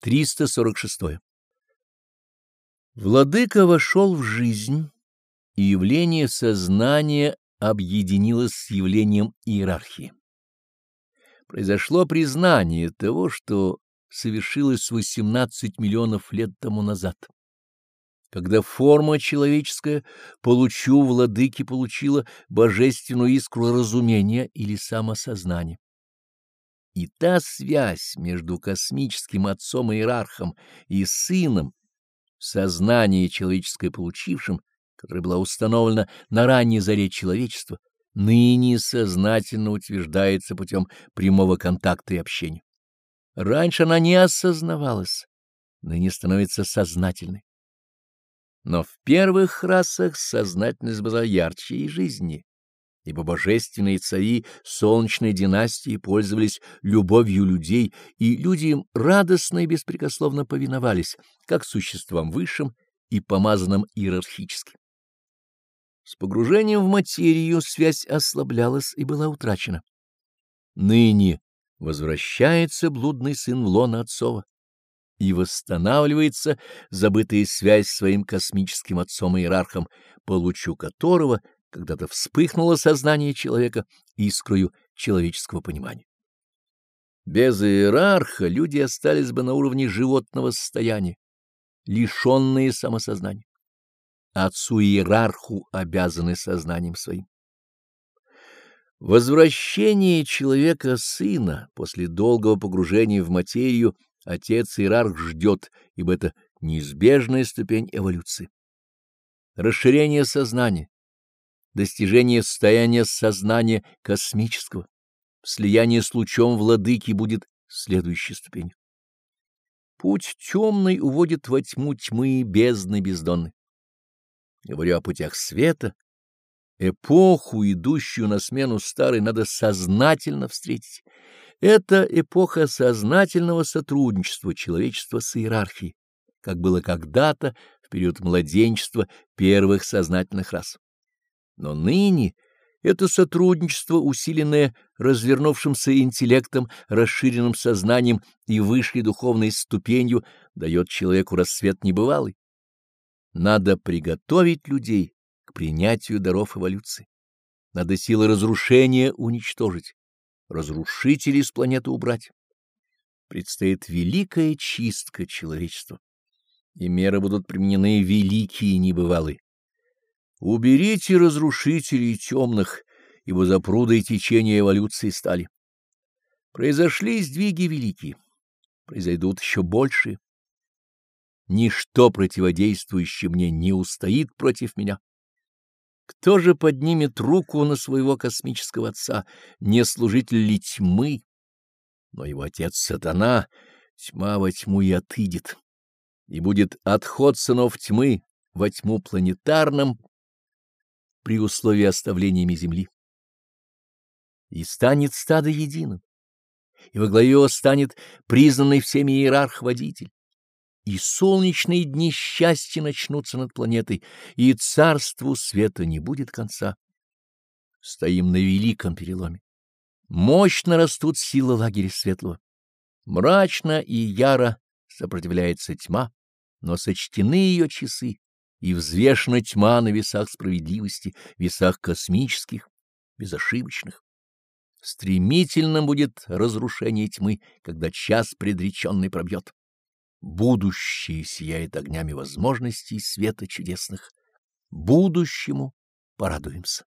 346. Владыка вошел в жизнь, и явление сознания объединилось с явлением иерархии. Произошло признание того, что совершилось 18 миллионов лет тому назад, когда форма человеческая, получу владыки, получила божественную искру разумения или самосознания. И та связь между космическим отцом-иерархом и сыном, сознание человеческое получившим, которая была установлена на ранней заре человечества, ныне сознательно утверждается путем прямого контакта и общения. Раньше она не осознавалась, ныне становится сознательной. Но в первых расах сознательность была ярче и жизненнее ибо божественные цари солнечной династии пользовались любовью людей, и люди им радостно и беспрекословно повиновались, как существам высшим и помазанным иерархически. С погружением в материю связь ослаблялась и была утрачена. Ныне возвращается блудный сын в лоно отцова, и восстанавливается забытая связь с своим космическим отцом-иерархом, получу которого — когда-то вспыхнуло сознание человека искрою человеческого понимания. Без иерарха люди остались бы на уровне животного состояния, лишенные самосознания. Отцу-иерарху обязаны сознанием своим. Возвращение человека-сына после долгого погружения в материю отец-иерарх ждет, ибо это неизбежная ступень эволюции. Расширение сознания, достижение состояния сознания космического, слияние с лучом владыки будет следующей ступенью. Путь темный уводит во тьму тьмы и бездны бездонны. Говорю о путях света, эпоху, идущую на смену старой, надо сознательно встретить. Это эпоха сознательного сотрудничества человечества с иерархией, как было когда-то в период младенчества первых сознательных рас. Но ныне это сотрудничество, усиленное развернувшимся интеллектом, расширенным сознанием и высшей духовной ступенью, дает человеку рассвет небывалый. Надо приготовить людей к принятию даров эволюции. Надо силы разрушения уничтожить, разрушителей с планеты убрать. Предстоит великая чистка человечества, и меры будут применены великие и небывалые. Уберите разрушителей темных, ибо за прудой течения эволюции стали. Произошли сдвиги великие, произойдут еще большие. Ничто противодействующее мне не устоит против меня. Кто же поднимет руку на своего космического отца, не служитель ли тьмы? Но его отец сатана, тьма во тьму и отыдет, и будет отход сынов тьмы во тьму планетарным при условии оставления земли. И станет стадо единым, и во главе его станет признанный всеми иерарх-водитель. И солнечные дни счастья начнутся над планетой, и царству света не будет конца. Стоим на великом переломе. Мощно растут силы лагеря светлого. Мрачно и яро сопротивляется тьма, но сочтены ее часы, и взвешена тьма на весах справедливости, весах космических, безошибочных. Стремительным будет разрушение тьмы, когда час предреченный пробьет. Будущее сияет огнями возможностей света чудесных. Будущему порадуемся.